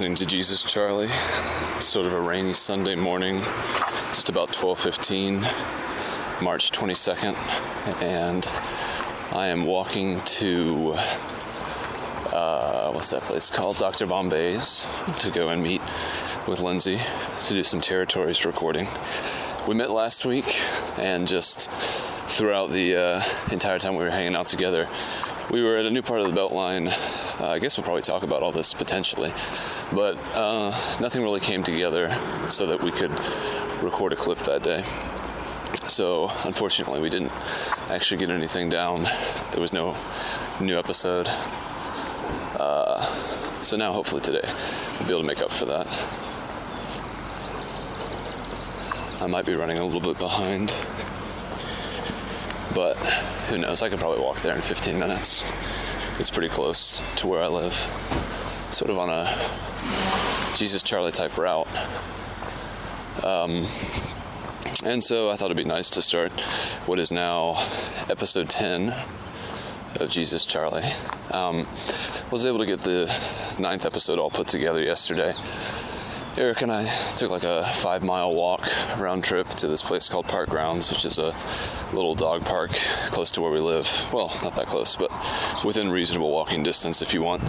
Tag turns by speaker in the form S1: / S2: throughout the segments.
S1: Listening to Jesus Charlie. It's sort of a rainy Sunday morning, just about 12:15, March 22nd, and I am walking to uh, what's that place called? Dr. Bombay's to go and meet with Lindsay to do some territories recording. We met last week, and just throughout the uh, entire time we were hanging out together, we were at a new part of the Beltline. Uh, I guess we'll probably talk about all this potentially, but uh, nothing really came together so that we could record a clip that day. So, unfortunately, we didn't actually get anything down. There was no new episode. Uh, so now, hopefully, today, we'll be able to make up for that. I might be running a little bit behind. But who knows? I could probably walk there in 15 minutes. It's pretty close to where I live. Sort of on a Jesus Charlie type route. Um, and so I thought it'd be nice to start what is now episode 10 of Jesus Charlie. Um, was able to get the ninth episode all put together yesterday. Eric and I took like a five mile walk round trip to this place called Park Grounds, which is a little dog park close to where we live. Well, not that close, but within reasonable walking distance if you want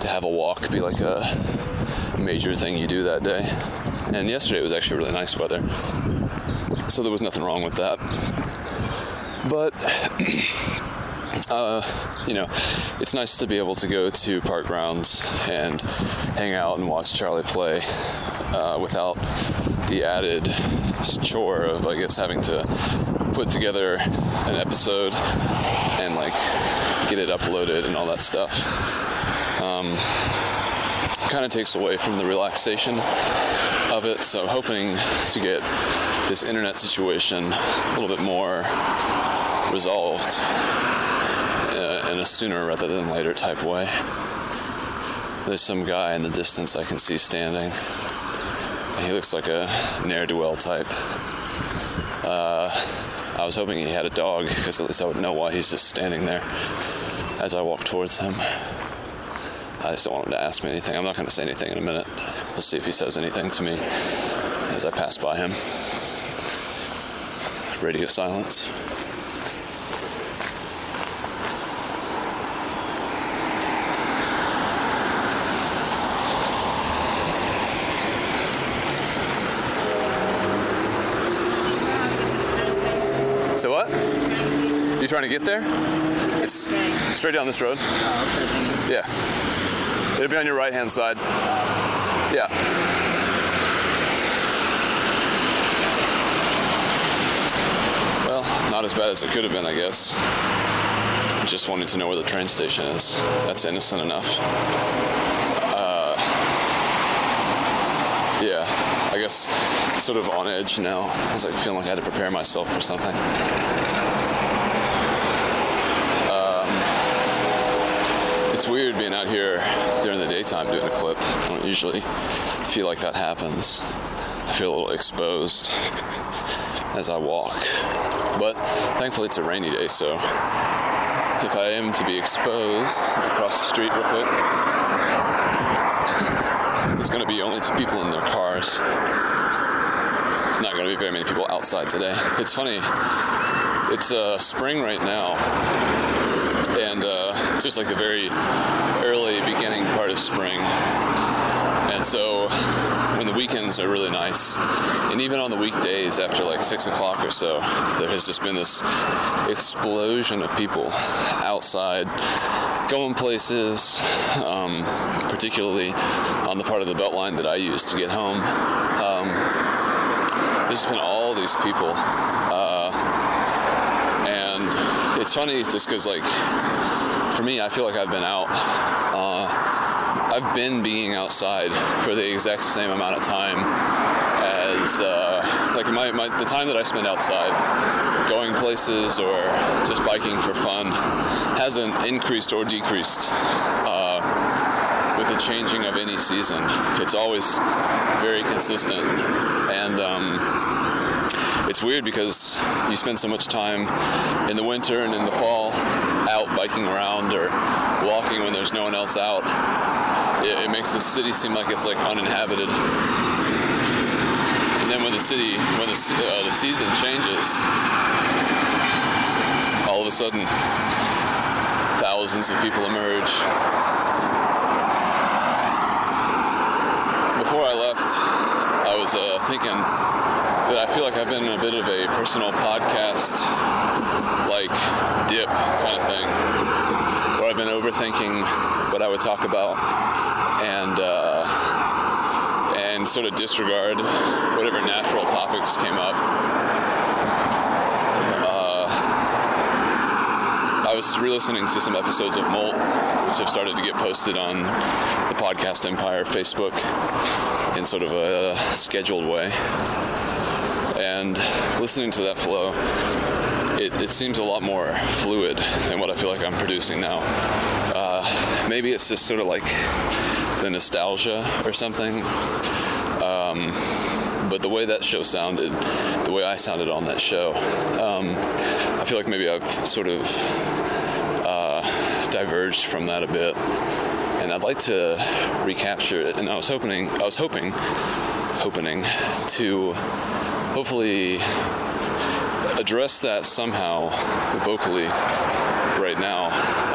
S1: to have a walk be like a major thing you do that day. And yesterday was actually really nice weather, so there was nothing wrong with that. But uh, you know, it's nice to be able to go to park grounds and hang out and watch Charlie play uh, without the added chore of, I guess, having to put together an episode and like get it uploaded and all that stuff. Um, kind of takes away from the relaxation of it, so I'm hoping to get this internet situation a little bit more resolved in a sooner rather than later type way. There's some guy in the distance I can see standing. He looks like a ne'er do well type. Uh, I was hoping he had a dog because at least I would know why he's just standing there as I walk towards him. I just don't want him to ask me anything. I'm not going to say anything in a minute. We'll see if he says anything to me as I pass by him. Radio silence. So what? You trying to get there? It's straight down this road. Yeah. It'll be on your right hand side. Yeah. Well, not as bad as it could have been, I guess. Just wanting to know where the train station is. That's innocent enough. Uh, yeah. I guess, sort of on edge now. I was like feeling like I had to prepare myself for something. Um, it's weird being out here during the daytime doing a clip. I don't usually feel like that happens. I feel a little exposed as I walk. But thankfully it's a rainy day, so if I am to be exposed across the street real quick, it's going to be only two people in their cars. Not going to be very many people outside today. It's funny. It's uh, spring right now, and uh, it's just like the very early beginning part of spring. And so when the weekends are really nice, and even on the weekdays after like six o'clock or so, there has just been this explosion of people outside going places, um, particularly on the part of the Beltline that I use to get home. Um, there's been all these people, uh, and it's funny just because, like, for me, I feel like I've been out. Uh, I've been being outside for the exact same amount of time as uh, like my, my the time that I spend outside going places or just biking for fun hasn't increased or decreased uh, with the changing of any season. It's always very consistent and um, it's weird because you spend so much time in the winter and in the fall out biking around or walking when there's no one else out, it, it makes the city seem like it's like uninhabited. And then when the city, when the, uh, the season changes, all of a sudden, thousands of people emerge. Before I left, I was uh, thinking that I feel like I've been in a bit of a personal podcast like dip kind of thing where I've been overthinking what I would talk about and uh, and sort of disregard whatever natural topics came up. Uh, I was re-listening to some episodes of Molt, which have started to get posted on the Podcast Empire Facebook in sort of a scheduled way and listening to that flow, it, it, seems a lot more fluid than what I feel like I'm producing now. Uh, maybe it's just sort of like the nostalgia or something. Um, but the way that show sounded, the way I sounded on that show, um, I feel like maybe I've sort of diverged from that a bit, and I'd like to recapture it. And I was hoping, I was hoping, hoping to hopefully address that somehow vocally right now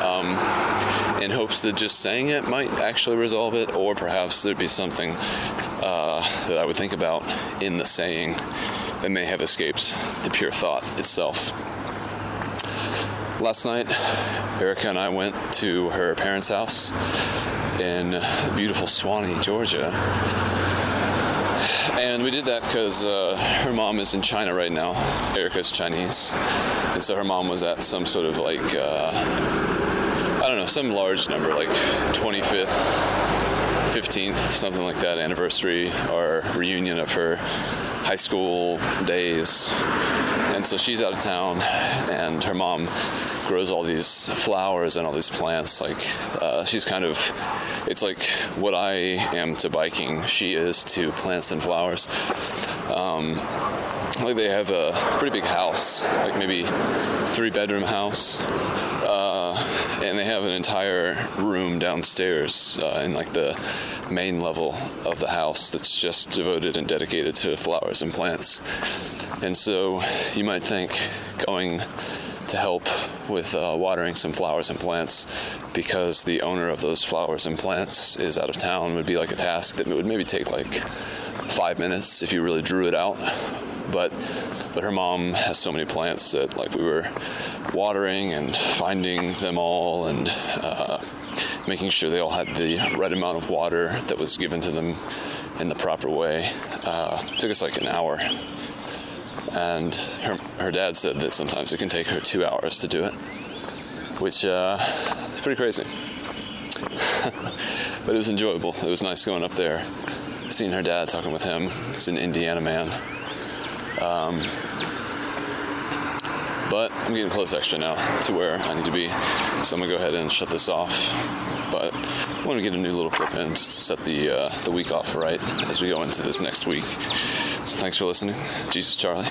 S1: um, in hopes that just saying it might actually resolve it, or perhaps there'd be something uh, that I would think about in the saying that may have escaped the pure thought itself. Last night, Erica and I went to her parents' house in beautiful Suwanee, Georgia and we did that because uh, her mom is in China right now. Erica's Chinese. And so her mom was at some sort of like, uh, I don't know, some large number, like 25th, 15th, something like that anniversary or reunion of her high school days. And so she's out of town, and her mom grows all these flowers and all these plants. Like, uh, she's kind of it's like what I am to biking, she is to plants and flowers. Um, like they have a pretty big house, like maybe three bedroom house, and they have an entire room downstairs uh, in like the main level of the house that's just devoted and dedicated to flowers and plants. And so you might think going to help with uh, watering some flowers and plants because the owner of those flowers and plants is out of town would be like a task that would maybe take like five minutes if you really drew it out. But but her mom has so many plants that like we were watering and finding them all and uh, making sure they all had the right amount of water that was given to them in the proper way. Uh, took us like an hour and her, her dad said that sometimes it can take her two hours to do it, which uh, is pretty crazy. but it was enjoyable. It was nice going up there, seeing her dad, talking with him. He's an Indiana man. Um, but I'm getting close extra now to where I need to be, so I'm gonna go ahead and shut this off. But I want to get a new little clip in just to set the uh, the week off right as we go into this next week. So thanks for listening. Jesus Charlie.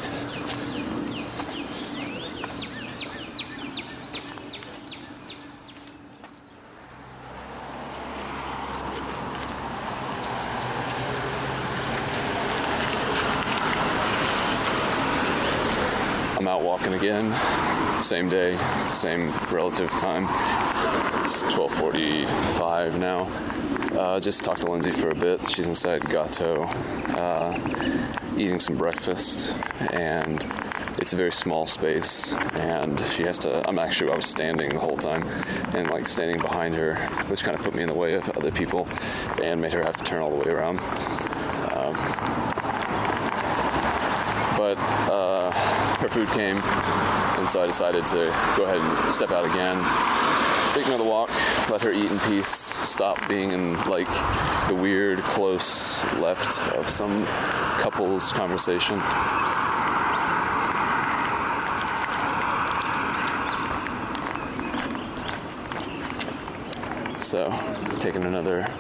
S1: I'm out walking again. Same day, same relative time. It's 12:45 now. Uh, just talked to Lindsay for a bit. She's inside Gato, uh, eating some breakfast, and it's a very small space. And she has to. I'm actually I was standing the whole time, and like standing behind her, which kind of put me in the way of other people, and made her have to turn all the way around. Um, but uh, her food came, and so I decided to go ahead and step out again take another walk, let her eat in peace, stop being in like the weird close left of some couple's conversation. So, taking another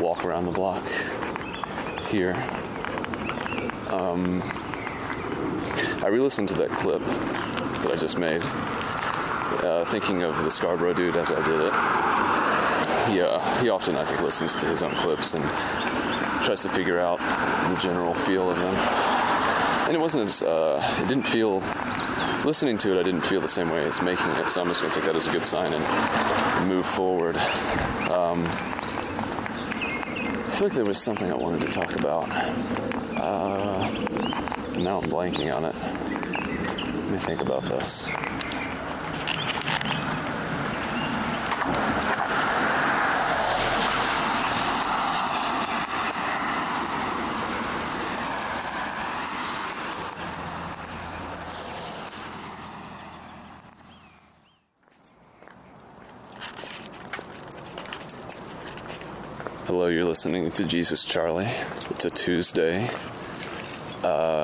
S1: walk around the block here. Um, I re listened to that clip that I just made uh, thinking of the Scarborough dude as I did it. He, uh, he often, I think, listens to his own clips and tries to figure out the general feel of them. And it wasn't as, uh, it didn't feel, listening to it, I didn't feel the same way as making it, so I'm just to take that as a good sign and move forward. Um, I feel like there was something I wanted to talk about. Uh, now I'm blanking on it. Let me think about this. Hello, you're listening to Jesus Charlie. It's a Tuesday.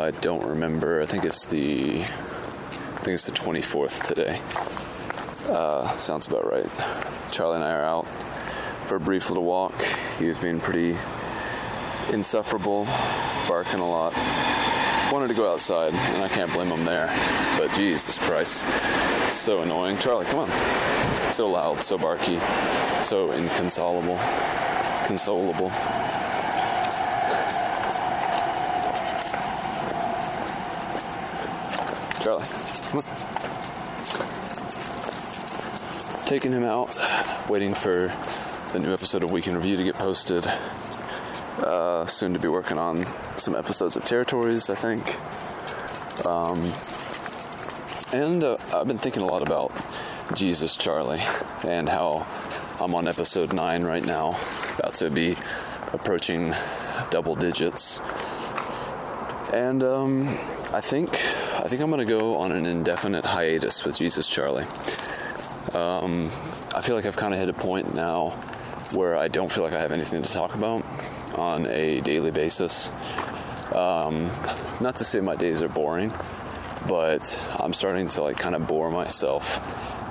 S1: I don't remember. I think it's the I think it's the 24th today. Uh, sounds about right. Charlie and I are out for a brief little walk. He was being pretty insufferable, barking a lot. Wanted to go outside, and I can't blame him there. But Jesus Christ, so annoying. Charlie, come on. So loud, so barky, so inconsolable consolable. Charlie, come on. Taking him out, waiting for the new episode of Week in Review to get posted. Uh, soon to be working on some episodes of Territories, I think. Um, and uh, I've been thinking a lot about Jesus Charlie and how I'm on episode 9 right now about to be approaching double digits. And um, I think I think I'm gonna go on an indefinite hiatus with Jesus Charlie. Um, I feel like I've kind of hit a point now where I don't feel like I have anything to talk about on a daily basis. Um, not to say my days are boring, but I'm starting to like kind of bore myself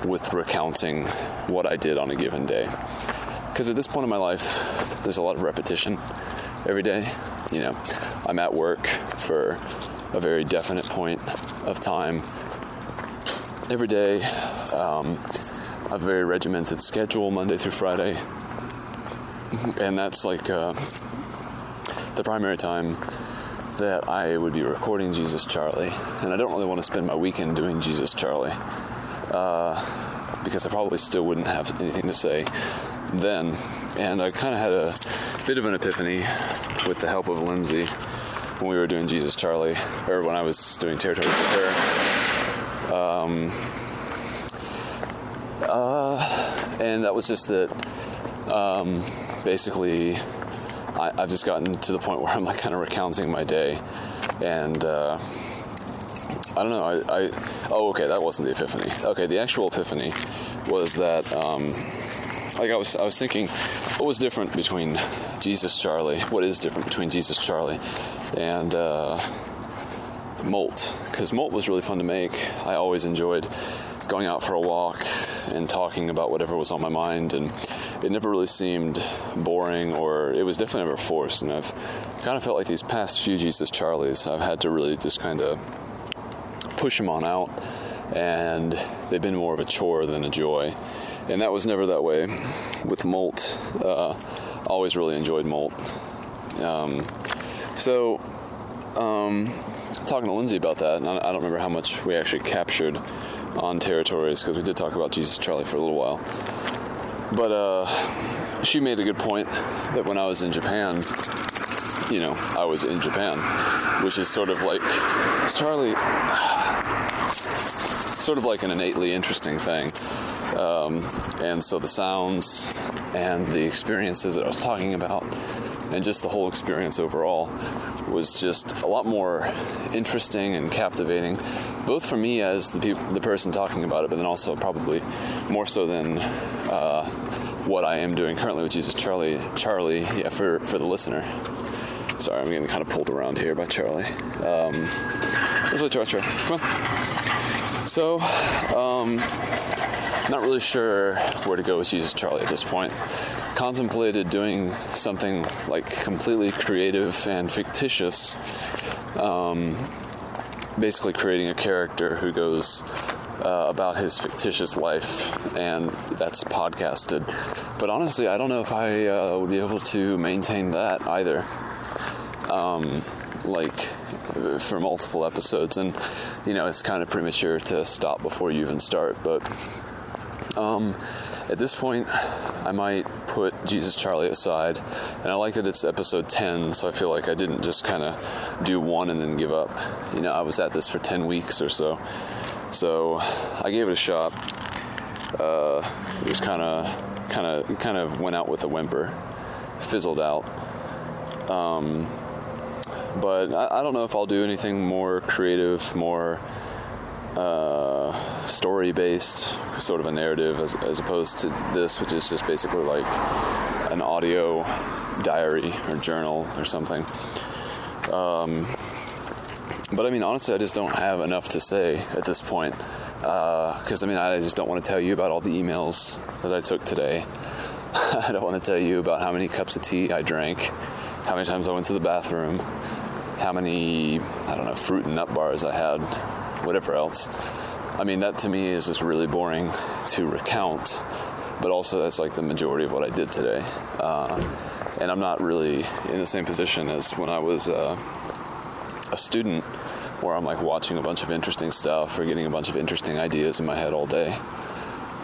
S1: with recounting what I did on a given day. Because at this point in my life, there's a lot of repetition every day. You know, I'm at work for a very definite point of time every day. Um, a very regimented schedule Monday through Friday. And that's like uh, the primary time that I would be recording Jesus Charlie. And I don't really want to spend my weekend doing Jesus Charlie. Uh, because I probably still wouldn't have anything to say then. And I kind of had a bit of an epiphany with the help of Lindsay when we were doing Jesus Charlie, or when I was doing Territory with her. Um, uh, and that was just that um, basically I, have just gotten to the point where I'm like kind of recounting my day. And uh, I don't know, I, I, oh, okay, that wasn't the epiphany. Okay, the actual epiphany was that. Um, like I was I was thinking, what was different between Jesus Charlie? What is different between Jesus Charlie and uh, Molt? Because Molt was really fun to make. I always enjoyed going out for a walk and talking about whatever was on my mind, and it never really seemed boring or it was definitely never forced. And I've kind of felt like these past few Jesus Charlies, I've had to really just kind of push them on out, and they've been more of a chore than a joy and that was never that way with Molt. Uh, always really enjoyed Molt. Um, so, um, talking to Lindsay about that, and I, don't remember how much we actually captured on territories because we did talk about Jesus Charlie for a little while. But uh, she made a good point that when I was in Japan, you know, I was in Japan, which is sort of like Charlie, sort of like an innately interesting thing. Um, and so the sounds and the experiences that I was talking about, and just the whole experience overall, was just a lot more interesting and captivating, both for me as the pe- the person talking about it, but then also probably more so than uh, what I am doing currently with Jesus Charlie. Charlie, yeah, for for the listener. Sorry, I'm getting kind of pulled around here by Charlie. Um, let's let Charlie. Come on. So, um, not really sure where to go with Jesus Charlie at this point. Contemplated doing something like completely creative and fictitious, um, basically creating a character who goes uh, about his fictitious life, and that's podcasted. But honestly, I don't know if I uh, would be able to maintain that either. Um, like for multiple episodes, and you know, it's kind of premature to stop before you even start. But um, at this point, I might put Jesus Charlie aside, and I like that it's episode 10, so I feel like I didn't just kind of do one and then give up. You know, I was at this for 10 weeks or so, so I gave it a shot. Uh, it was kind of, kind of, kind of went out with a whimper, fizzled out. Um, but I, I, don't know if I'll do anything more creative, more uh, story based, sort of a narrative, as, as opposed to this, which is just basically like an audio diary or journal or something. Um, but I mean, honestly, I just don't have enough to say at this point. Because uh, I mean, I just don't want to tell you about all the emails that I took today. I don't want to tell you about how many cups of tea I drank, how many times I went to the bathroom, how many, I don't know, fruit and nut bars I had, whatever else. I mean, that to me is just really boring to recount, but also that's like the majority of what I did today. Uh, and I'm not really in the same position as when I was uh, a student where I'm like watching a bunch of interesting stuff or getting a bunch of interesting ideas in my head all day.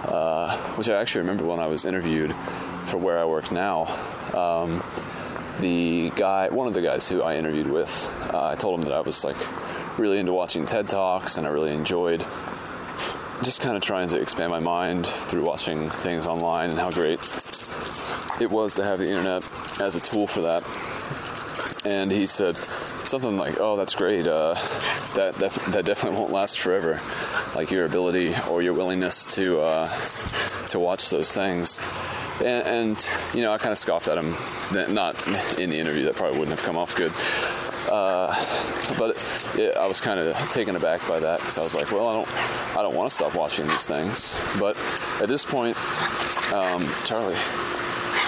S1: Uh, which I actually remember when I was interviewed for where I work now. Um, the guy, one of the guys who I interviewed with, uh, I told him that I was like really into watching TED Talks and I really enjoyed just kind of trying to expand my mind through watching things online and how great it was to have the internet as a tool for that. And he said something like, "Oh, that's great. Uh, that, that that definitely won't last forever. Like your ability or your willingness to uh, to watch those things." And, and you know, I kind of scoffed at him. Not in the interview. That probably wouldn't have come off good. Uh, but it, I was kind of taken aback by that because I was like, well, I don't, I don't want to stop watching these things. But at this point, um, Charlie,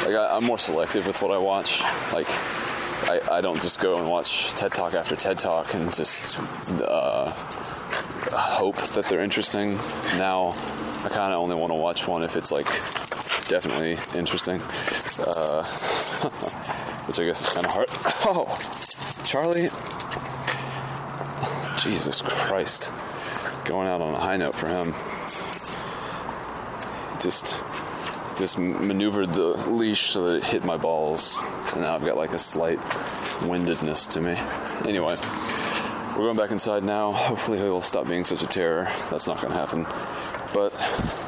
S1: like I, am more selective with what I watch. Like I, I don't just go and watch TED Talk after TED Talk and just uh, hope that they're interesting. Now I kind of only want to watch one if it's like definitely interesting, uh, which I guess is kind of hard. Oh. Charlie, Jesus Christ, going out on a high note for him. Just, just maneuvered the leash so that it hit my balls. So now I've got like a slight windedness to me. Anyway, we're going back inside now. Hopefully, he'll stop being such a terror. That's not going to happen. But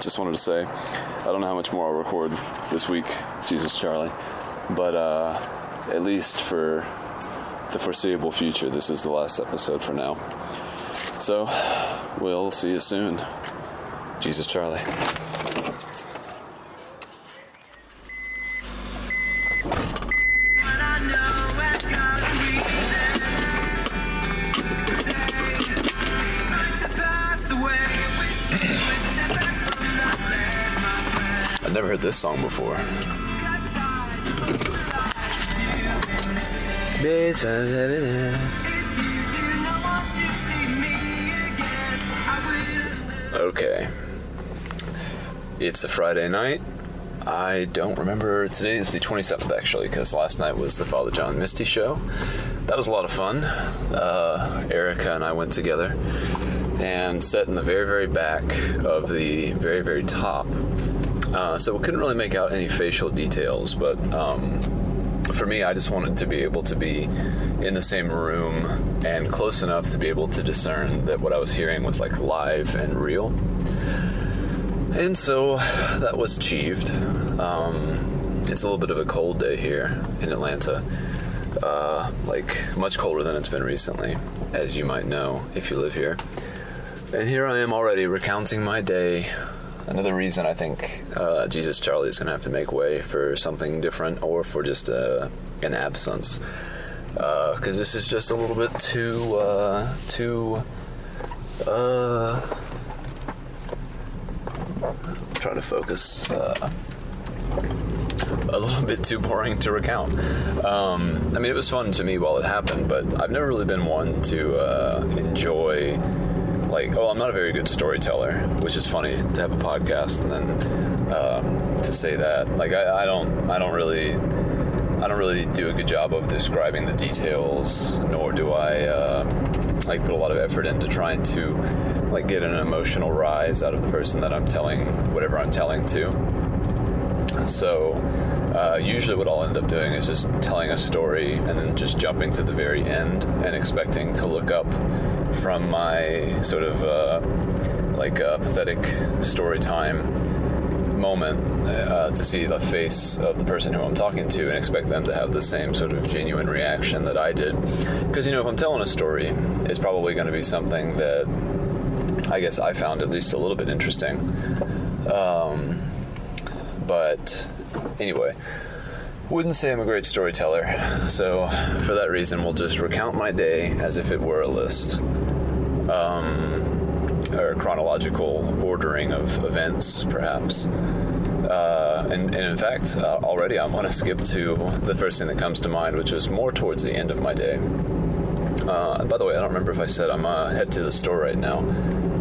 S1: just wanted to say, I don't know how much more I'll record this week, Jesus Charlie. But uh, at least for the foreseeable future, this is the last episode for now. So, we'll see you soon. Jesus Charlie. This song before. Okay. It's a Friday night. I don't remember. Today is the 27th, actually, because last night was the Father John Misty show. That was a lot of fun. Uh, Erica and I went together and sat in the very, very back of the very, very top. Uh, so we couldn't really make out any facial details, but um, for me, I just wanted to be able to be in the same room and close enough to be able to discern that what I was hearing was like live and real. And so that was achieved. Um, it's a little bit of a cold day here in Atlanta. Uh, like much colder than it's been recently, as you might know if you live here. And here I am already recounting my day another reason I think uh, Jesus Charlie is going to have to make way for something different or for just uh, an absence. Because uh, this is just a little bit too, uh, too, uh, trying to focus, a little bit too boring to recount. Um, I mean, it was fun to me while it happened, but I've never really been one to uh, enjoy like, oh, I'm not a very good storyteller, which is funny to have a podcast and then um, to say that. Like, I, I don't, I don't really, I don't really do a good job of describing the details, nor do I uh, like put a lot of effort into trying to like get an emotional rise out of the person that I'm telling whatever I'm telling to. So uh, usually, what I'll end up doing is just telling a story and then just jumping to the very end and expecting to look up from my sort of uh, like a pathetic story time moment uh, to see the face of the person who I'm talking to and expect them to have the same sort of genuine reaction that I did. Because, you know, if I'm telling a story, it's probably going to be something that I guess I found at least a little bit interesting. Um, but anyway, wouldn't say I'm a great storyteller, so for that reason, we'll just recount my day as if it were a list. Um, or chronological ordering of events, perhaps. Uh, and, and, in fact, uh, already I'm going to skip to the first thing that comes to mind, which was more towards the end of my day. Uh, by the way, I don't remember if I said I'm uh, head to the store right now,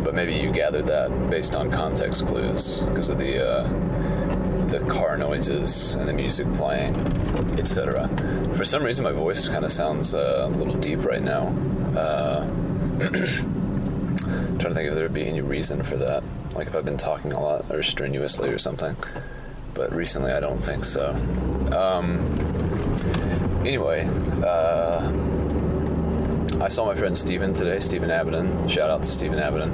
S1: but maybe you gathered that based on context clues because of the uh, the car noises and the music playing, etc. For some reason, my voice kind of sounds uh, a little deep right now. Trying to think if there'd be any reason for that, like if I've been talking a lot or strenuously or something. But recently, I don't think so. Um, anyway, uh, I saw my friend Steven today, Steven Abaddon. Shout out to Steven Abaddon.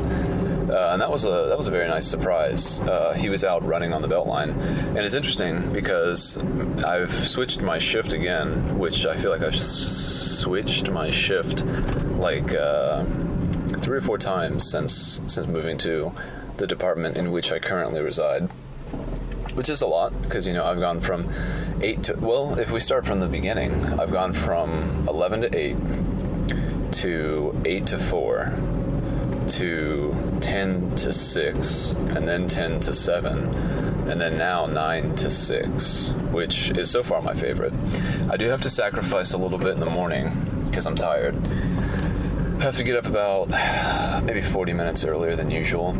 S1: Uh, and that was a that was a very nice surprise. Uh, he was out running on the Beltline, and it's interesting because I've switched my shift again, which I feel like I've switched my shift like uh, three or four times since since moving to the department in which I currently reside, which is a lot because you know I've gone from eight to well, if we start from the beginning, I've gone from eleven to eight to eight to four to 10 to 6, and then 10 to 7, and then now 9 to 6, which is so far my favorite. I do have to sacrifice a little bit in the morning because I'm tired. Have to get up about maybe 40 minutes earlier than usual.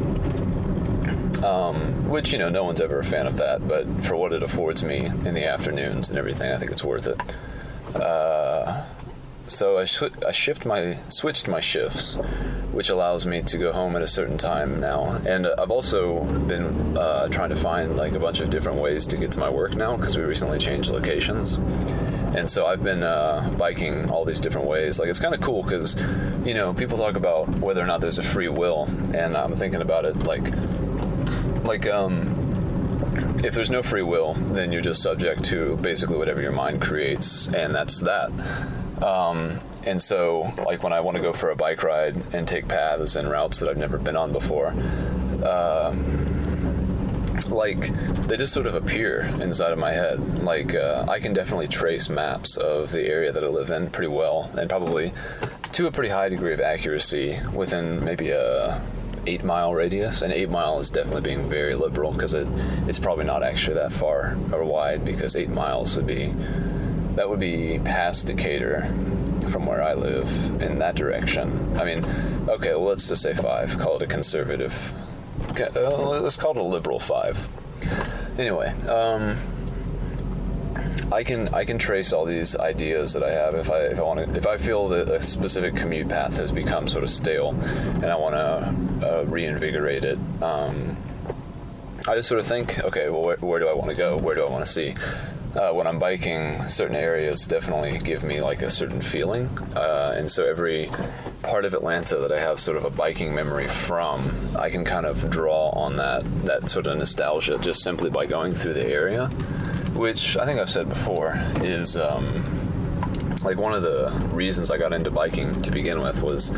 S1: Um, which, you know, no one's ever a fan of that, but for what it affords me in the afternoons and everything, I think it's worth it. Uh, so I, I shift my switched my shifts, which allows me to go home at a certain time now. And I've also been uh, trying to find like a bunch of different ways to get to my work now because we recently changed locations. And so I've been uh, biking all these different ways. Like it's kind of cool because, you know, people talk about whether or not there's a free will, and I'm thinking about it like, like um, if there's no free will, then you're just subject to basically whatever your mind creates, and that's that. Um, and so, like when I want to go for a bike ride and take paths and routes that I've never been on before, uh, like they just sort of appear inside of my head. Like uh, I can definitely trace maps of the area that I live in pretty well, and probably to a pretty high degree of accuracy within maybe a eight mile radius. And eight mile is definitely being very liberal because it, it's probably not actually that far or wide because eight miles would be that would be past Decatur from where I live in that direction. I mean, okay, well, let's just say five. Call it a conservative. Uh, let's call it a liberal five. Anyway, um, I can I can trace all these ideas that I have if I if I want if I feel that a specific commute path has become sort of stale and I want to uh, reinvigorate it. Um, I just sort of think, okay, well, where, where do I want to go? Where do I want to see? Uh, when I'm biking, certain areas definitely give me like a certain feeling. Uh, and so every part of Atlanta that I have sort of a biking memory from, I can kind of draw on that that sort of nostalgia just simply by going through the area, which I think I've said before is. Um, like one of the reasons I got into biking to begin with was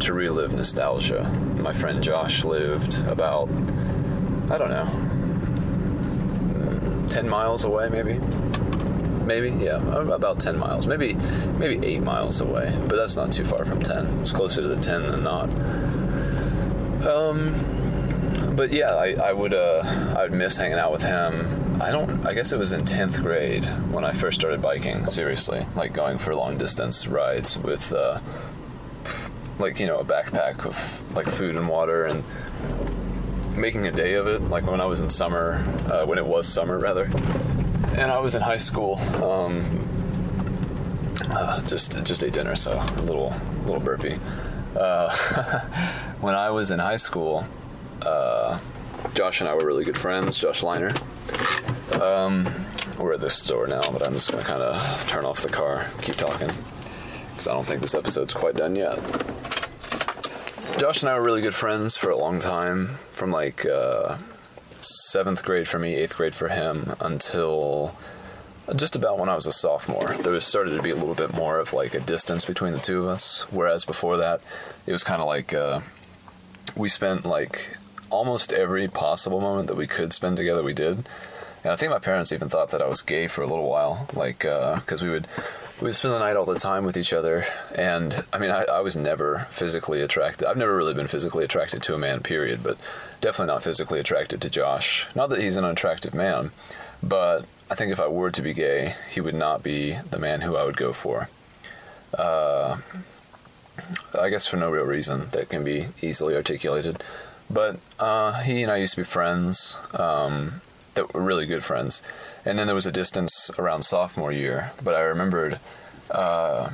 S1: to relive nostalgia. My friend Josh lived about, I don't know, 10 miles away, maybe. Maybe, yeah, about 10 miles. Maybe, maybe 8 miles away, but that's not too far from 10. It's closer to the 10 than not. Um, but yeah, I, I would, uh, I would miss hanging out with him. I don't, I guess it was in 10th grade when I first started biking, seriously, like going for long distance rides with, uh, like you know a backpack of like food and water and making a day of it. Like when I was in summer, uh, when it was summer rather, and I was in high school. Um, uh, just just ate dinner, so a little little burpy. Uh, when I was in high school, uh, Josh and I were really good friends. Josh Liner. Um, we're at this store now, but I'm just gonna kind of turn off the car, keep talking, because I don't think this episode's quite done yet. Josh and I were really good friends for a long time, from like uh, seventh grade for me, eighth grade for him, until just about when I was a sophomore. There was started to be a little bit more of like a distance between the two of us, whereas before that, it was kind of like uh, we spent like almost every possible moment that we could spend together, we did. And I think my parents even thought that I was gay for a little while, like because uh, we would we would spend the night all the time with each other. And I mean, I, I, was never physically attracted. I've never really been physically attracted to a man, period, but definitely not physically attracted to Josh. Not that he's an unattractive man, but I think if I were to be gay, he would not be the man who I would go for. Uh, I guess for no real reason that can be easily articulated. But uh, he and I used to be friends, um, that were really good friends and then there was a distance around sophomore year, but I remembered uh,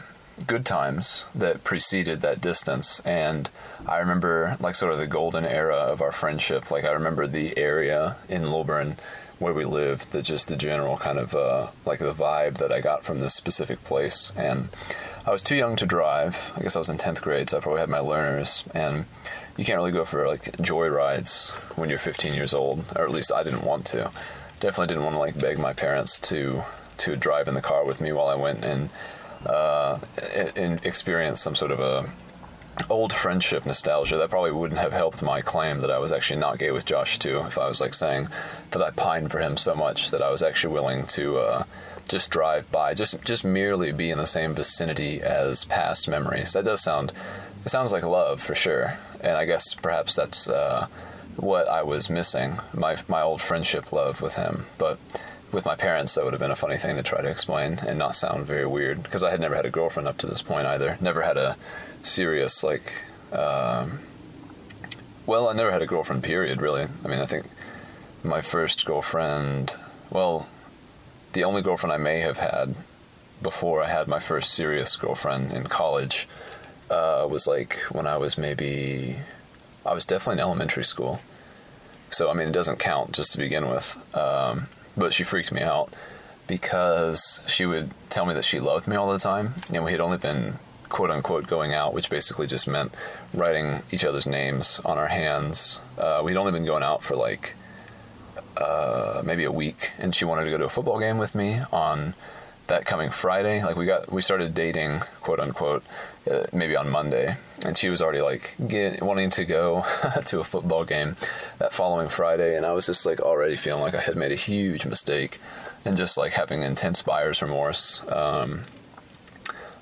S1: good times that preceded that distance, and I remember like sort of the golden era of our friendship. Like I remember the area in Lilburn where we lived, the just the general kind of uh, like the vibe that I got from this specific place, and I was too young to drive. I guess I was in tenth grade, so I probably had my learners and you can't really go for like joy rides when you're 15 years old, or at least I didn't want to definitely didn't want to like beg my parents to to drive in the car with me while I went and uh, and experience some sort of a old friendship nostalgia. That probably wouldn't have helped my claim that I was actually not gay with Josh too. If I was like saying that I pined for him so much that I was actually willing to uh, just drive by, just just merely be in the same vicinity as past memories. That does sound it sounds like love for sure, and I guess perhaps that's. Uh, what I was missing my my old friendship love with him. But with my parents, that would have been a funny thing to try to explain and not sound very weird because I had never had a girlfriend up to this point either. Never had a serious like. Um, well, I never had a girlfriend. Period. Really. I mean, I think my first girlfriend. Well, the only girlfriend I may have had before I had my first serious girlfriend in college uh, was like when I was maybe I was definitely in elementary school. So, I mean, it doesn't count just to begin with. Um, but she freaked me out because she would tell me that she loved me all the time. And we had only been quote unquote going out, which basically just meant writing each other's names on our hands. Uh, we'd only been going out for like uh, maybe a week, and she wanted to go to a football game with me on that coming Friday. Like we got we started dating quote unquote uh, maybe on Monday, and she was already like get, wanting to go to a football game that following Friday, and I was just like already feeling like I had made a huge mistake, and just like having intense buyer's remorse. Um,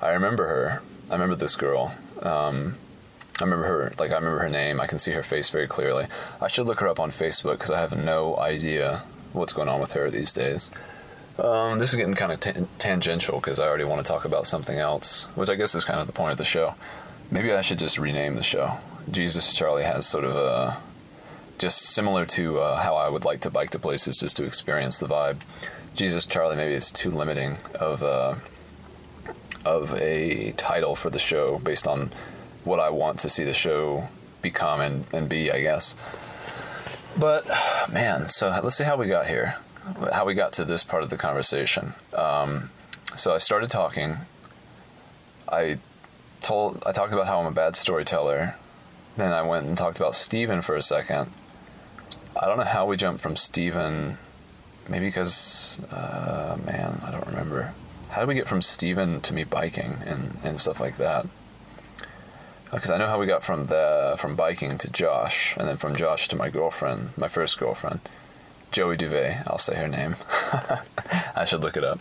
S1: I remember her. I remember this girl. Um, I remember her, like I remember her name. I can see her face very clearly. I should look her up on Facebook because I have no idea what's going on with her these days. Um, this is getting kind of t- tangential because I already want to talk about something else, which I guess is kind of the point of the show. Maybe I should just rename the show. Jesus Charlie has sort of a just similar to uh, how I would like to bike to places just to experience the vibe. Jesus Charlie maybe it's too limiting of a, uh, of a title for the show based on what I want to see the show become and, and be, I guess. But man, so let's see how we got here how we got to this part of the conversation. Um, so I started talking. I told I talked about how I'm a bad storyteller. Then I went and talked about Steven for a second. I don't know how we jumped from Steven. Maybe because, uh, man, I don't remember. How did we get from Steven to me biking and, and stuff like that? Because I know how we got from the from biking to Josh, and then from Josh to my girlfriend, my first girlfriend. Joey Duvet. I'll say her name. I should look it up.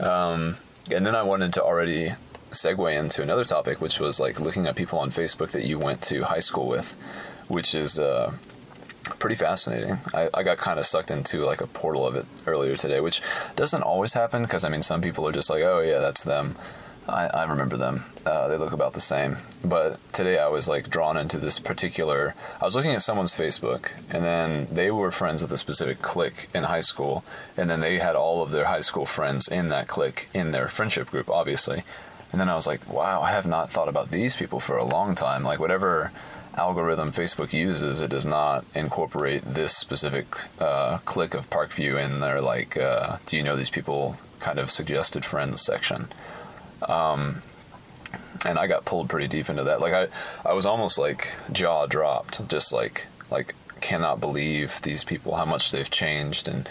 S1: Um, and then I wanted to already segue into another topic, which was like looking at people on Facebook that you went to high school with, which is uh, pretty fascinating. I, I got kind of sucked into like a portal of it earlier today, which doesn't always happen because I mean, some people are just like, oh, yeah, that's them. I, I remember them. Uh, they look about the same. But today I was like drawn into this particular. I was looking at someone's Facebook, and then they were friends with a specific clique in high school, and then they had all of their high school friends in that clique in their friendship group, obviously. And then I was like, wow, I have not thought about these people for a long time. Like whatever algorithm Facebook uses, it does not incorporate this specific uh, clique of Parkview in their like, uh, do you know these people kind of suggested friends section. Um, and I got pulled pretty deep into that. Like I, I was almost like jaw dropped, just like like cannot believe these people how much they've changed and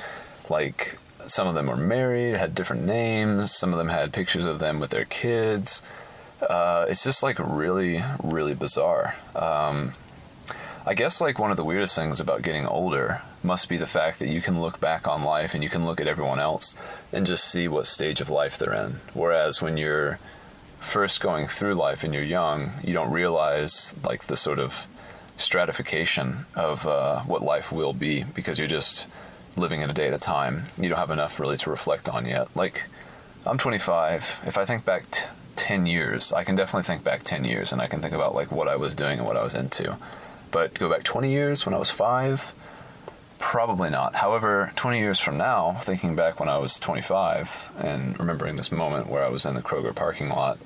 S1: like some of them were married, had different names, some of them had pictures of them with their kids. Uh, it's just like really, really bizarre. Um, I guess like one of the weirdest things about getting older must be the fact that you can look back on life and you can look at everyone else and just see what stage of life they're in. Whereas when you're first going through life and you're young, you don't realize like the sort of stratification of uh, what life will be because you're just living in a day at a time. You don't have enough really to reflect on yet. Like, I'm 25. If I think back t- 10 years, I can definitely think back 10 years and I can think about like what I was doing and what I was into. But go back 20 years when I was five, probably not. However, 20 years from now, thinking back when I was 25 and remembering this moment where I was in the Kroger parking lot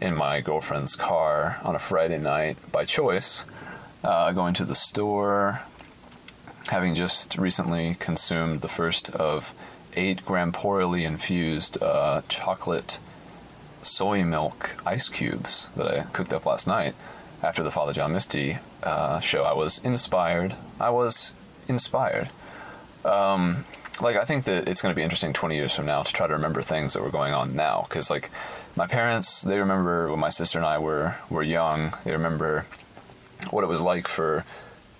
S1: in my girlfriend's car on a Friday night by choice, uh, going to the store, having just recently consumed the first of eight gramporally infused uh, chocolate soy milk ice cubes that I cooked up last night after the Father John Misty uh, show. I was inspired. I was inspired. Um, like I think that it's going to be interesting 20 years from now to try to remember things that were going on now because like my parents they remember when my sister and I were were young. They remember what it was like for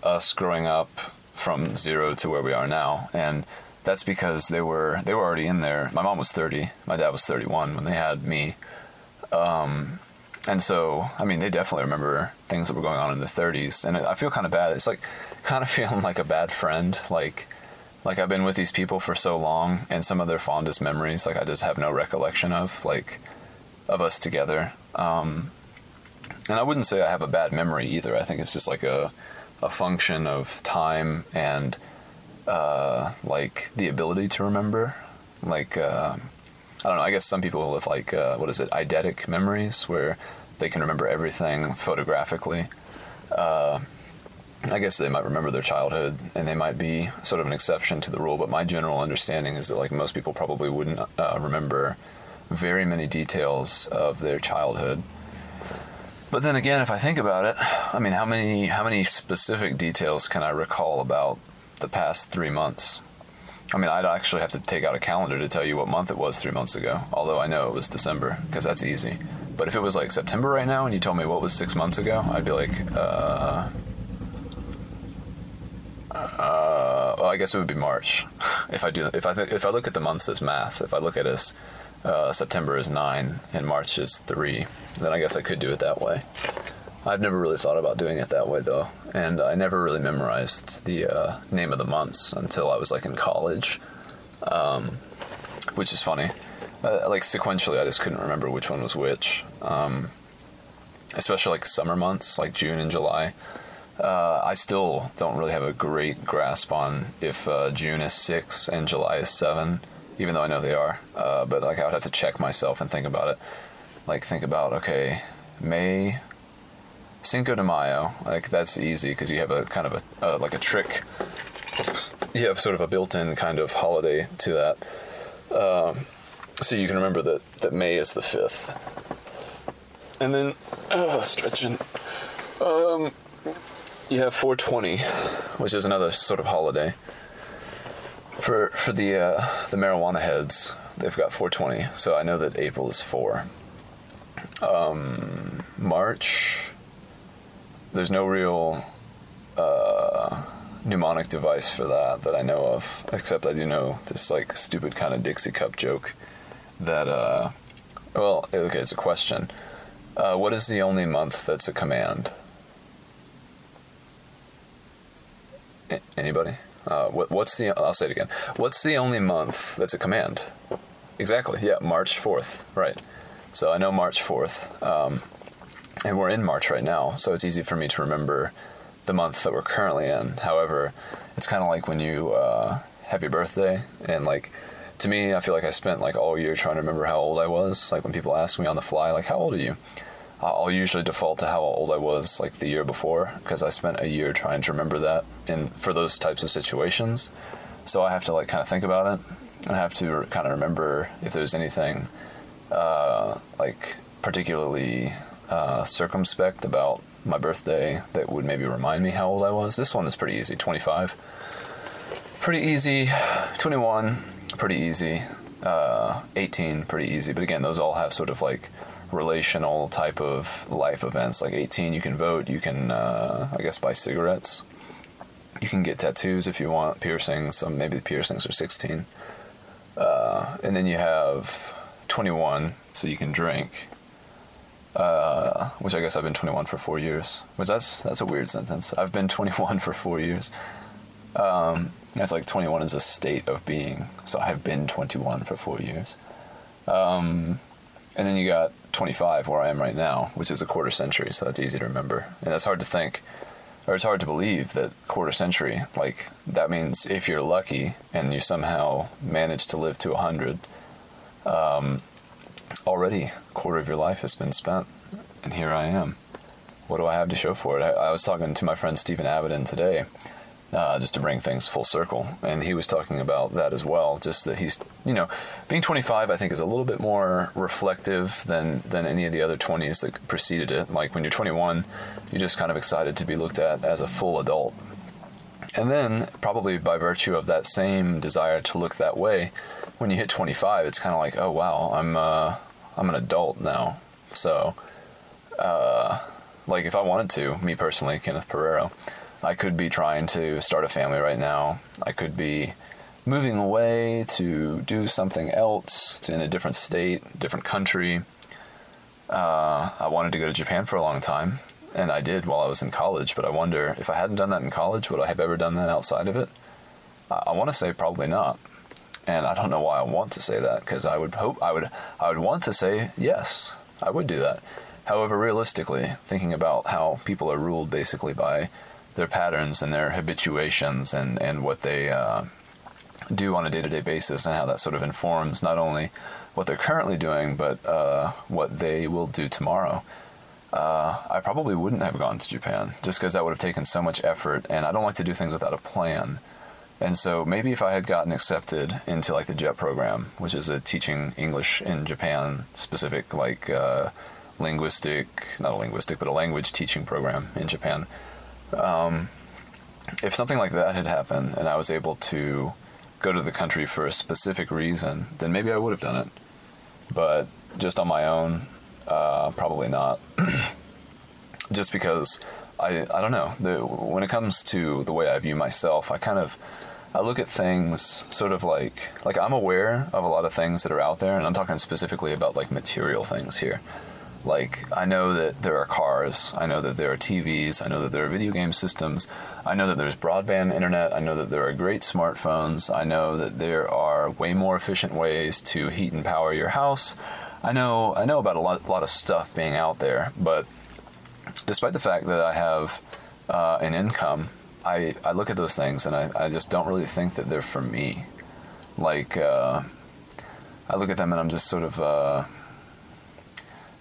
S1: us growing up from zero to where we are now. And that's because they were they were already in there. My mom was 30 my dad was 31 when they had me. Um, and so I mean they definitely remember things that were going on in the 30s and I feel kind of bad. It's like kind of feeling like a bad friend like like I've been with these people for so long and some of their fondest memories like I just have no recollection of like of us together. Um, and I wouldn't say I have a bad memory either. I think it's just like a a function of time and uh, like the ability to remember. Like uh, I don't know I guess some people with like uh, what is it eidetic memories where they can remember everything photographically. Uh, I guess they might remember their childhood and they might be sort of an exception to the rule, but my general understanding is that like most people probably wouldn't uh, remember very many details of their childhood. But then again, if I think about it, I mean, how many how many specific details can I recall about the past three months? I mean, I'd actually have to take out a calendar to tell you what month it was three months ago. Although I know it was December because that's easy. But if it was like September right now and you told me what was six months ago, I'd be like, uh, uh, well, I guess it would be March. If I do, if I th- if I look at the months as math, if I look at as uh, September is nine and March is three, then I guess I could do it that way. I've never really thought about doing it that way though, and I never really memorized the uh, name of the months until I was like in college, um, which is funny. Uh, like sequentially, I just couldn't remember which one was which. Um, especially like summer months, like June and July. Uh, I still don't really have a great grasp on if uh, June is six and July is seven, even though I know they are. Uh, but like I would have to check myself and think about it. Like think about okay, May, Cinco de Mayo. Like that's easy because you have a kind of a like a trick. You have sort of a built-in kind of holiday to that, um, so you can remember that that May is the fifth. And then uh, stretching. Um, you have 420, which is another sort of holiday. For for the uh, the marijuana heads, they've got 420. So I know that April is four. Um, March, there's no real uh, mnemonic device for that that I know of, except I do know this like stupid kind of Dixie cup joke that uh, well, okay, it's a question. Uh, what is the only month that's a command? Anybody? Uh, what, what's the? I'll say it again. What's the only month that's a command? Exactly. Yeah, March fourth. Right. So I know March 4th. Um, and we're in March right now, so it's easy for me to remember the month that we're currently in. However, it's kind of like when you uh, have your birthday, and like to me, I feel like I spent like all year trying to remember how old I was. Like when people ask me on the fly, like, "How old are you?" I'll usually default to how old I was like the year before because I spent a year trying to remember that in for those types of situations. So I have to like kind of think about it and I have to kind of remember if there's anything uh, like particularly uh, circumspect about my birthday that would maybe remind me how old I was. This one is pretty easy 25. Pretty easy. 21, pretty easy. Uh, 18, pretty easy. But again, those all have sort of like relational type of life events. Like 18, you can vote, you can, uh, I guess, buy cigarettes. You can get tattoos if you want, piercings. Some maybe the piercings are 16. Uh, and then you have 21, so you can drink. Uh, which I guess I've been 21 for four years. Which that's that's a weird sentence. I've been 21 for four years. Um, that's like 21 is a state of being. So I've been 21 for four years. Um, and then you got 25, where I am right now, which is a quarter century. So that's easy to remember, and that's hard to think, or it's hard to believe that quarter century. Like that means if you're lucky and you somehow manage to live to 100. Um, already a quarter of your life has been spent, and here I am. What do I have to show for it? I, I was talking to my friend Stephen Avedon today, uh, just to bring things full circle, and he was talking about that as well. Just that he's, you know, being 25, I think, is a little bit more reflective than than any of the other 20s that preceded it. Like when you're 21, you're just kind of excited to be looked at as a full adult. And then, probably by virtue of that same desire to look that way, when you hit 25, it's kind of like, oh wow, I'm uh, I'm an adult now. So, uh, like if I wanted to, me personally, Kenneth Pereiro, I could be trying to start a family right now. I could be moving away to do something else to, in a different state, different country. Uh, I wanted to go to Japan for a long time, and I did while I was in college. But I wonder if I hadn't done that in college, would I have ever done that outside of it? I, I want to say probably not and I don't know why I want to say that because I would hope I would I would want to say yes, I would do that. However, realistically, thinking about how people are ruled basically by their patterns and their habituations and and what they uh, do on a day to day basis and how that sort of informs not only what they're currently doing but uh, what they will do tomorrow. Uh, I probably wouldn't have gone to Japan just because that would have taken so much effort, and I don't like to do things without a plan. And so maybe if I had gotten accepted into like the JET program, which is a teaching English in Japan specific, like uh, linguistic, not a linguistic, but a language teaching program in Japan. Um, if something like that had happened and I was able to go to the country for a specific reason, then maybe I would have done it. But just on my own, uh, probably not. just because I, I don't know. The, when it comes to the way I view myself, I kind of I look at things sort of like like I'm aware of a lot of things that are out there, and I'm talking specifically about like material things here. Like I know that there are cars, I know that there are TVs, I know that there are video game systems, I know that there's broadband internet, I know that there are great smartphones, I know that there are way more efficient ways to heat and power your house. I know I know about a lot, lot of stuff being out there, but despite the fact that I have uh, an income I, I look at those things and I, I just don't really think that they're for me. Like, uh, I look at them and I'm just sort of, uh,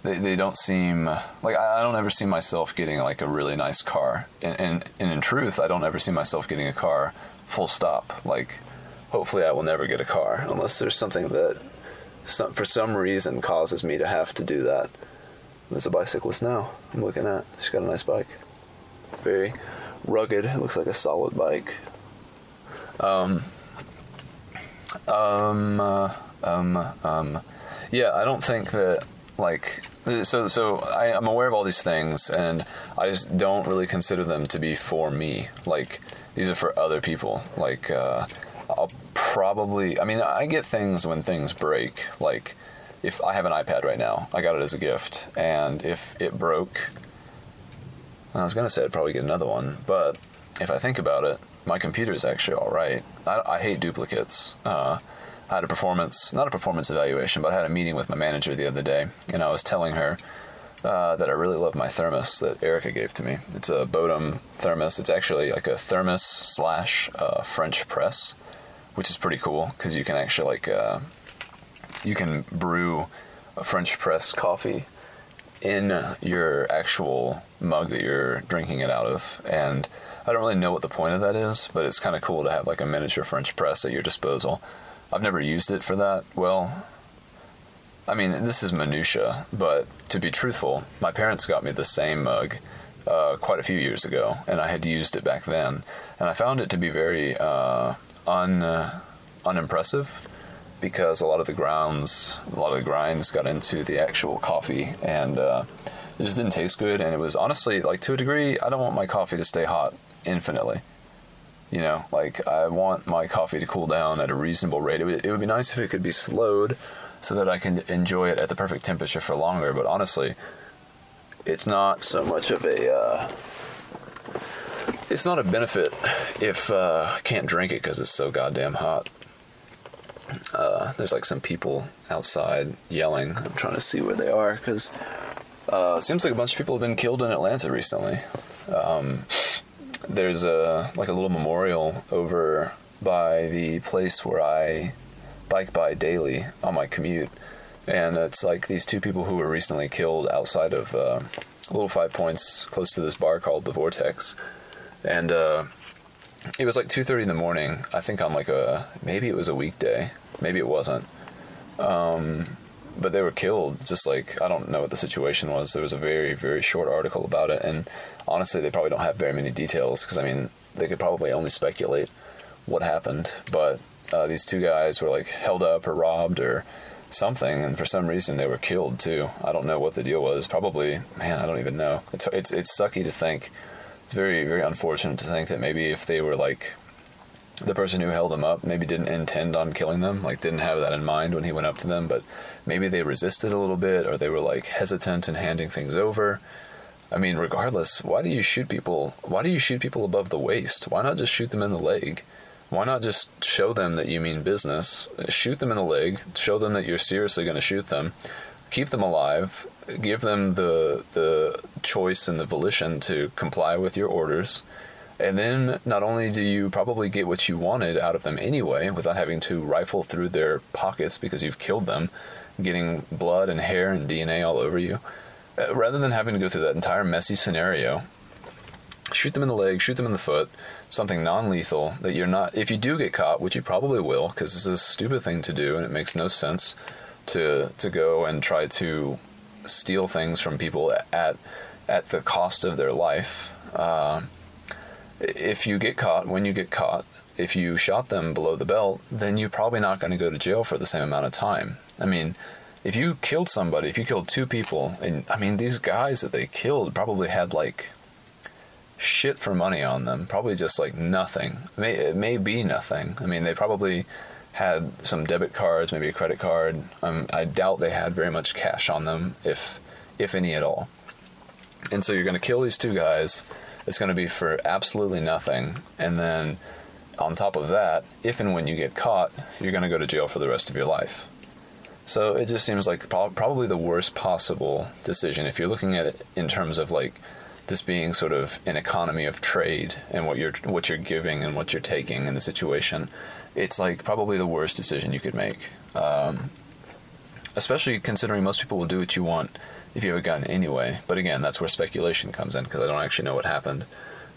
S1: they, they don't seem, like, I, don't ever see myself getting, like, a really nice car. And, and, and in truth, I don't ever see myself getting a car full stop. Like, hopefully I will never get a car unless there's something that, some, for some reason, causes me to have to do that. There's a bicyclist now I'm looking at. She's got a nice bike. Very rugged. It looks like a solid bike. Um, um, uh, um, um, yeah, I don't think that like so. So I, am aware of all these things, and I just don't really consider them to be for me. Like these are for other people. Like uh, I'll probably. I mean, I get things when things break. Like if I have an iPad right now, I got it as a gift, and if it broke I was gonna say I'd probably get another one, but if I think about it, my computer is actually all right. I, I hate duplicates. Uh, I had a performance, not a performance evaluation, but I had a meeting with my manager the other day, and I was telling her uh, that I really love my thermos that Erica gave to me. It's a Bodum thermos. It's actually like a thermos slash uh, French press, which is pretty cool because you can actually like uh, you can brew a French press coffee in your actual mug that you're drinking it out of, and I don't really know what the point of that is, but it's kind of cool to have like a miniature French press at your disposal. I've never used it for that. Well, I mean, this is minutia, but to be truthful, my parents got me the same mug uh, quite a few years ago, and I had used it back then, and I found it to be very uh, un uh, unimpressive because a lot of the grounds, a lot of the grinds got into the actual coffee, and uh, it just didn't taste good. And it was honestly like to a degree, I don't want my coffee to stay hot infinitely. You know, like I want my coffee to cool down at a reasonable rate. It would, it would be nice if it could be slowed so that I can enjoy it at the perfect temperature for longer. But honestly, it's not so much of a. Uh, it's not a benefit if uh, I can't drink it because it's so goddamn hot. Uh, there's like some people outside yelling. I'm trying to see where they are because uh, seems like a bunch of people have been killed in Atlanta recently. Um, there's a like a little memorial over by the place where I bike by daily on my commute, and it's like these two people who were recently killed outside of uh, Little Five Points, close to this bar called the Vortex, and uh, it was like two thirty in the morning. I think on like a maybe it was a weekday, maybe it wasn't. Um, but they were killed. Just like I don't know what the situation was. There was a very very short article about it, and honestly, they probably don't have very many details because I mean they could probably only speculate what happened. But uh, these two guys were like held up or robbed or something, and for some reason they were killed too. I don't know what the deal was. Probably, man, I don't even know. It's it's it's sucky to think. It's very very unfortunate to think that maybe if they were like the person who held them up maybe didn't intend on killing them, like didn't have that in mind when he went up to them, but maybe they resisted a little bit or they were like hesitant in handing things over. I mean, regardless, why do you shoot people? Why do you shoot people above the waist? Why not just shoot them in the leg? why not just show them that you mean business? Shoot them in the leg. Show them that you're seriously going to shoot them. Keep them alive. Give them the the choice and the volition to comply with your orders. And then not only do you probably get what you wanted out of them anyway, without having to rifle through their pockets because you've killed them, getting blood and hair and DNA all over you, uh, rather than having to go through that entire messy scenario shoot them in the leg, shoot them in the foot, something non-lethal that you're not. If you do get caught, which you probably will, because this is a stupid thing to do, and it makes no sense to to go and try to steal things from people at at the cost of their life. Uh, if you get caught, when you get caught, if you shot them below the belt, then you're probably not going to go to jail for the same amount of time. I mean, if you killed somebody, if you killed two people, and I mean, these guys that they killed probably had like shit for money on them. Probably just like nothing. It may, it may be nothing. I mean, they probably had some debit cards, maybe a credit card. Um, I doubt they had very much cash on them, if if any at all. And so you're going to kill these two guys. It's going to be for absolutely nothing. And then on top of that, if and when you get caught, you're going to go to jail for the rest of your life. So it just seems like probably the worst possible decision if you're looking at it in terms of like this being sort of an economy of trade and what you're what you're giving and what you're taking in the situation, it's like probably the worst decision you could make. Um, especially considering most people will do what you want if you have a gun anyway. But again, that's where speculation comes in because I don't actually know what happened.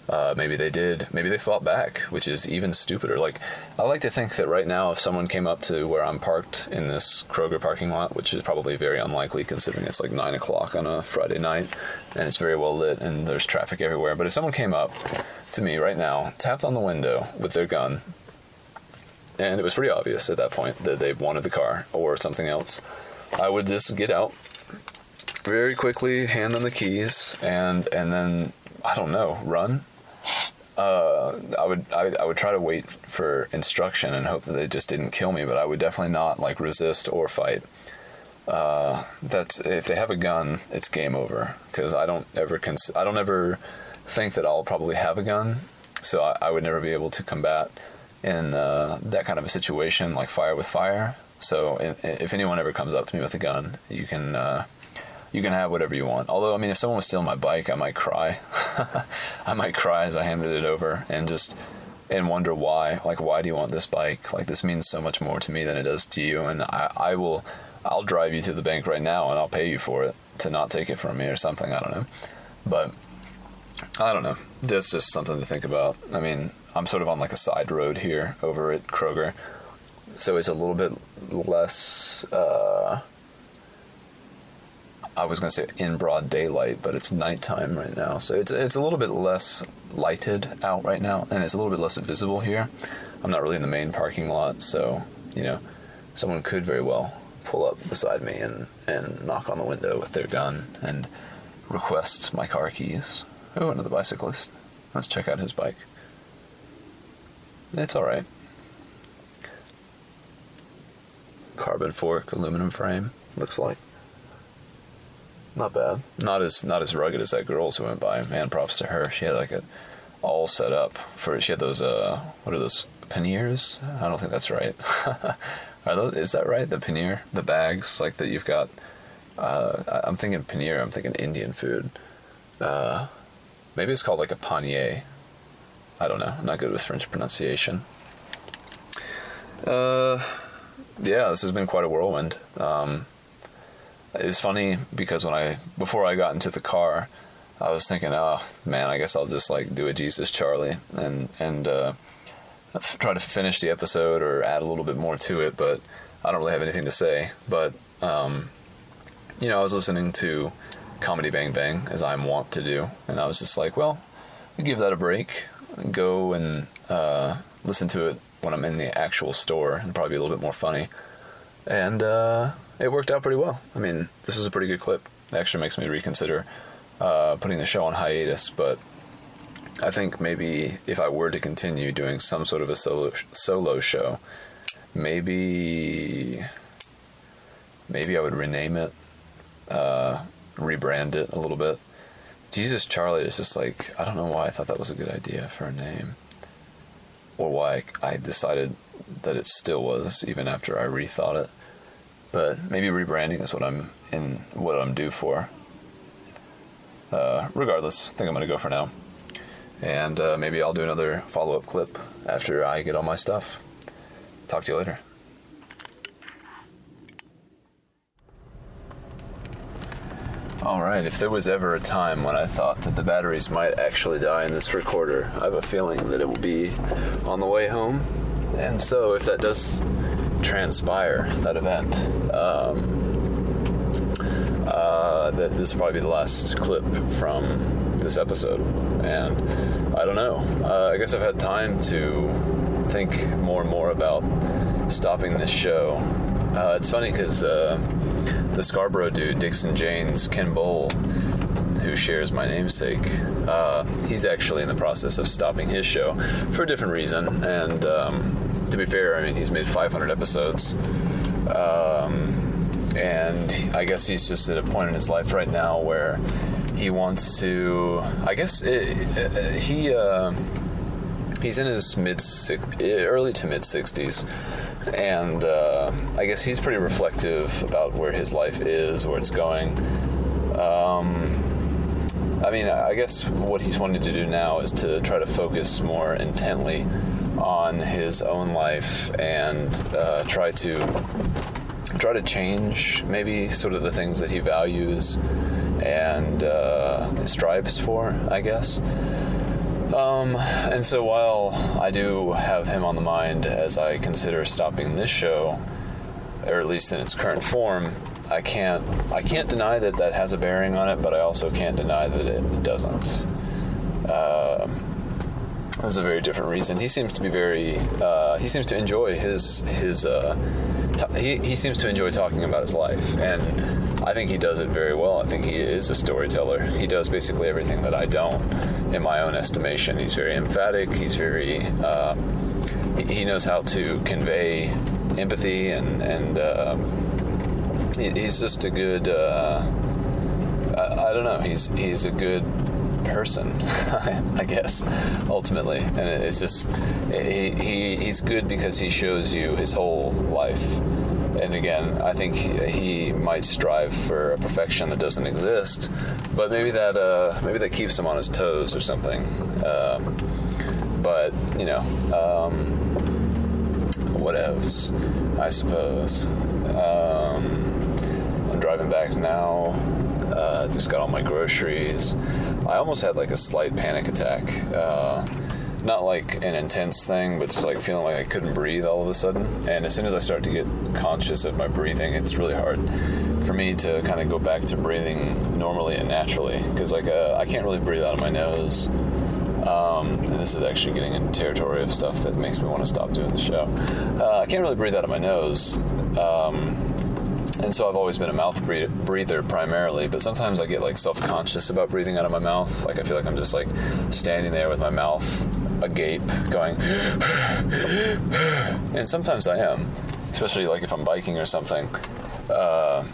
S1: Uh, maybe they did. Maybe they fought back, which is even stupider. Like, I like to think that right now, if someone came up to where I'm parked in this Kroger parking lot, which is probably very unlikely considering it's like 9 o'clock on a Friday night and it's very well lit and there's traffic everywhere, but if someone came up to me right now, tapped on the window with their gun, and it was pretty obvious at that point that they wanted the car or something else, I would just get out very quickly, hand them the keys, and and then I don't know, run uh, I would I, I would try to wait for instruction and hope that they just didn't kill me, but I would definitely not like resist or fight. Uh, that's if they have a gun, it's game over because I don't ever cons- I don't ever think that I'll probably have a gun, so I, I would never be able to combat in uh, that kind of a situation, like fire with fire. So if anyone ever comes up to me with a gun, you can uh, you can have whatever you want. Although I mean, if someone was stealing my bike, I might cry. I might cry as I handed it over and just and wonder why. Like, why do you want this bike? Like, this means so much more to me than it does to you. And I, I will, I'll drive you to the bank right now and I'll pay you for it to not take it from me or something. I don't know, but I don't know. That's just something to think about. I mean, I'm sort of on like a side road here over at Kroger, so it's a little bit less. Uh, I was going to say in broad daylight, but it's nighttime right now, so it's it's a little bit less lighted out right now, and it's a little bit less visible here. I'm not really in the main parking lot, so you know, someone could very well pull up beside me and and knock on the window with their gun and request my car keys. Oh, another bicyclist. Let's check out his bike. It's all right. Carbon fork, aluminum frame. Looks like. Not bad. Not as not as rugged as that girl's who went by. Man, props to her. She had like it all set up for. She had those uh, what are those panniers? I don't think that's right. are those? Is that right? The pannier, the bags like that you've got. Uh, I'm thinking pannier. I'm thinking Indian food. Uh, maybe it's called like a panier. I don't know. I'm not good with French pronunciation. Uh, yeah, this has been quite a whirlwind. Um, it was funny because when I before I got into the car, I was thinking, oh man, I guess I'll just like do a Jesus Charlie and and uh, f- try to finish the episode or add a little bit more to it. But I don't really have anything to say. But um, you know, I was listening to Comedy Bang Bang as I'm wont to do, and I was just like, well, I'll give that a break. Go and uh, listen to it when I'm in the actual store, and probably be a little bit more funny. And uh, it worked out pretty well. I mean, this was a pretty good clip. It actually makes me reconsider uh, putting the show on hiatus, but I think maybe if I were to continue doing some sort of a solo solo show, maybe maybe I would rename it, uh, rebrand it a little bit. Jesus Charlie is just like I don't know why I thought that was a good idea for a name, or why I decided that it still was even after I rethought it. But maybe rebranding is what I'm in, what I'm due for. Uh, regardless, I think I'm gonna go for now, and uh, maybe I'll do another follow up clip after I get all my stuff. Talk to you later. Alright, if there was ever a time when I thought that the batteries might actually die in this recorder, I have a feeling that it will be on the way home. And so, if that does transpire that event. Um, uh, this will probably be the last clip from this episode, and I don't know. Uh, I guess I've had time to think more and more about stopping this show. Uh, it's funny because uh, the Scarborough dude, Dixon Janes, Ken Bowl, who shares my namesake, uh, he's actually in the process of stopping his show for a different reason, and um, to be fair, I mean, he's made 500 episodes. Um, and I guess he's just at a point in his life right now where he wants to. I guess it, it, he uh, he's in his mid early to mid 60s, and uh, I guess he's pretty reflective about where his life is, where it's going. Um, I mean, I guess what he's wanting to do now is to try to focus more intently on his own life and uh, try to try to change maybe sort of the things that he values and uh, strives for, I guess. Um, and so while I do have him on the mind as I consider stopping this show, or at least in its current form, I can't I can't deny that that has a bearing on it, but I also can't deny that it doesn't. Uh, that's a very different reason. He seems to be very. Uh, he seems to enjoy his his. Uh, t- he he seems to enjoy talking about his life, and I think he does it very well. I think he is a storyteller. He does basically everything that I don't, in my own estimation. He's very emphatic. He's very. Uh, he, knows how to convey empathy, and and he, he's just a good. Uh, I, I don't know. He's he's a good person, I guess, ultimately. And it's just he, he he's good because he shows you his whole life. And again, I think he might strive for a perfection that doesn't exist, but maybe that uh, maybe that keeps him on his toes or something. Um, but you know, um, what else? I suppose. Um, I'm driving back now. Uh, just got all my groceries. I almost had like a slight panic attack. Uh, not like an intense thing, but just like feeling like I couldn't breathe all of a sudden. And as soon as I start to get conscious of my breathing, it's really hard for me to kind of go back to breathing normally and naturally because like uh, I can't really breathe out of my nose. Um, and this is actually getting into territory of stuff that makes me want to stop doing the show. Uh, I can't really breathe out of my nose. Um, and so I've always been a mouth breather primarily, but sometimes I get like self-conscious about breathing out of my mouth. Like I feel like I'm just like standing there with my mouth agape, going, and sometimes I am, especially like if I'm biking or something. Uh,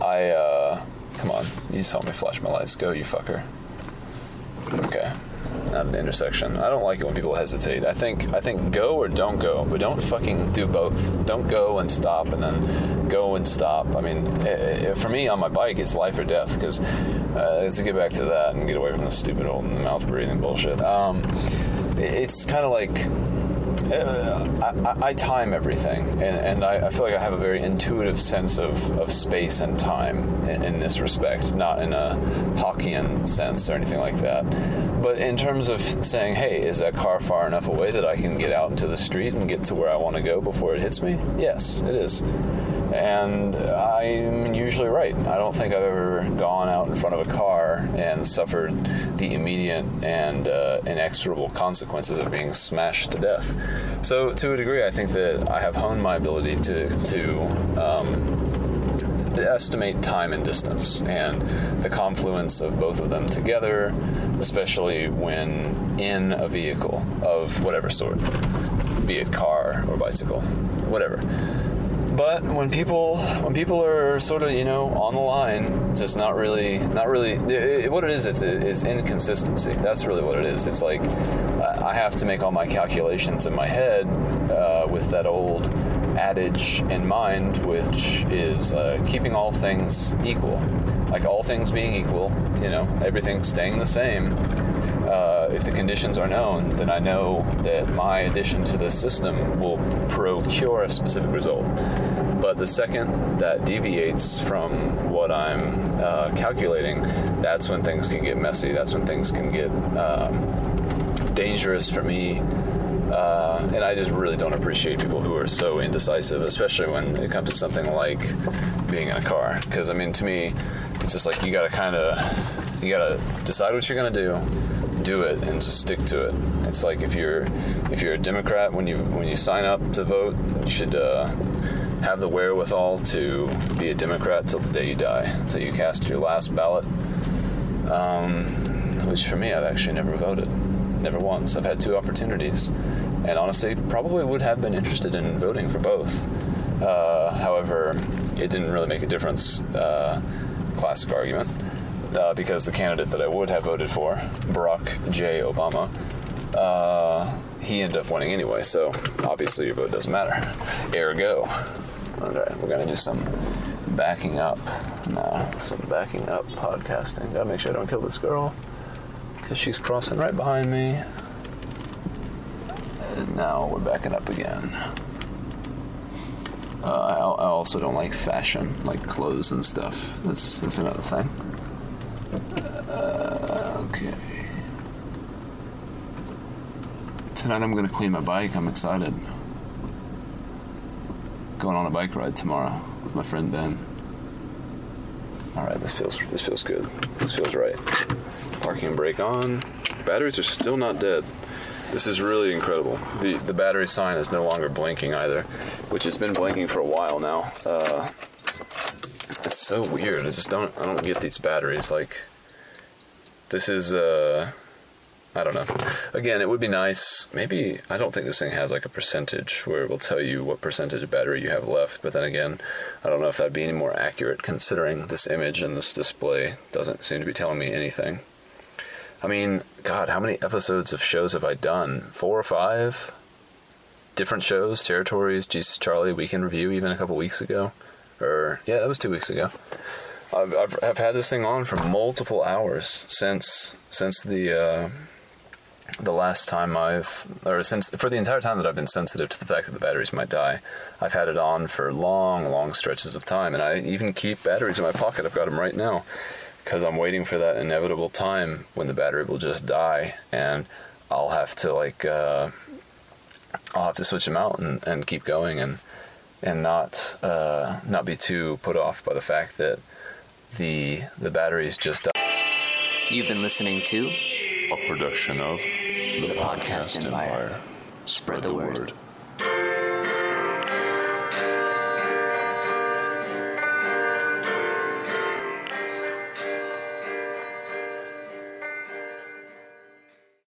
S1: I uh, come on, you saw me flash my lights. Go, you fucker. Okay an intersection. I don't like it when people hesitate. I think I think go or don't go, but don't fucking do both. Don't go and stop and then go and stop. I mean, it, eh, it, eh, for me on my bike, it's life or death because uh, to get back to that and get away from the stupid old mouth breathing bullshit. Um, it, it's kind of like uh, I, I, time everything, and, and I, I, feel like I have a very intuitive sense of, of space and time in, in, this respect, not in a Hawkian sense or anything like that. But in terms of saying, hey, is that car far enough away that I can get out into the street and get to where I want to go before it hits me? Yes, it is and I'm usually right. I don't think I've ever gone out in front of a car and suffered the immediate and uh, inexorable consequences of being smashed to death. So, to a degree, I think that I have honed my ability to to um, estimate time and distance and the confluence of both of them together, especially when in a vehicle of whatever sort, be it car or bicycle, whatever. But when people when people are sort of you know on the line just not really not really it, what it is it's it's inconsistency. That's really what it is. It's like i have to make all my calculations in my head uh, with that old adage in mind which is uh, keeping all things equal like all things being equal you know everything staying the same uh, if the conditions are known, then I know that my addition to the system will procure a specific result. But the second that deviates from what I'm uh, calculating, that's when things can get messy. That's when things can get um, dangerous for me. Uh, and I just really don't appreciate people who are so indecisive, especially when it comes to something like being in a car. Because I mean, to me, it's just like you gotta kind of, you gotta decide what you're gonna do, do it, and just stick to it. It's like if you're, if you're a Democrat when you when you sign up to vote, you should uh, have the wherewithal to be a Democrat till the day you die, till you cast your last ballot. Um, which for me, I've actually never voted, never once. I've had two opportunities, and honestly, probably would have been interested in voting for both. Uh, however, it didn't really make a difference. Uh, classic argument. Uh, because the candidate that I would have voted for, Barack J. Obama, uh, he ended up winning anyway, so obviously your vote doesn't matter. Ergo, Okay, we're gonna do some backing up now. Some backing up podcasting. Gotta make sure I don't kill this girl because she's crossing right behind me. Now we're backing up again. Uh, I, I, also don't like fashion, like clothes and stuff. That's that's another thing. Uh, okay. Tonight I'm gonna clean my bike. I'm excited going on a bike ride tomorrow with my friend Ben. All right, this feels this feels good. This feels right. Parking brake on. Batteries are still not dead. This is really incredible. The the battery sign is no longer blinking either, which has been blinking for a while now. Uh, it's so weird. I just don't I don't get these batteries. Like this is uh I don't know. Again, it would be nice. Maybe I don't think this thing has like a percentage where it will tell you what percentage of battery you have left. But then again, I don't know if that'd be any more accurate considering this image and this display doesn't seem to be telling me anything. I mean, God, how many episodes of shows have I done? Four or five? Different shows, territories, Jesus Charlie, Weekend Review, even a couple weeks ago. Or, yeah, that was two weeks ago. I've, I've, I've had this thing on for multiple hours since since the uh, the last time I've or since for the entire time that I've been sensitive to the fact that the batteries might die. I've had it on for long, long stretches of time, and I even keep batteries in my pocket. I've got them right now because I'm waiting for that inevitable time when the battery will just die, and I'll have to like uh, I'll have to switch them out and, and keep going and and not uh, not be too put off by the fact that the the batteries just die.
S2: You've been listening to
S3: a production of
S2: the, podcast, empire. Spread the word.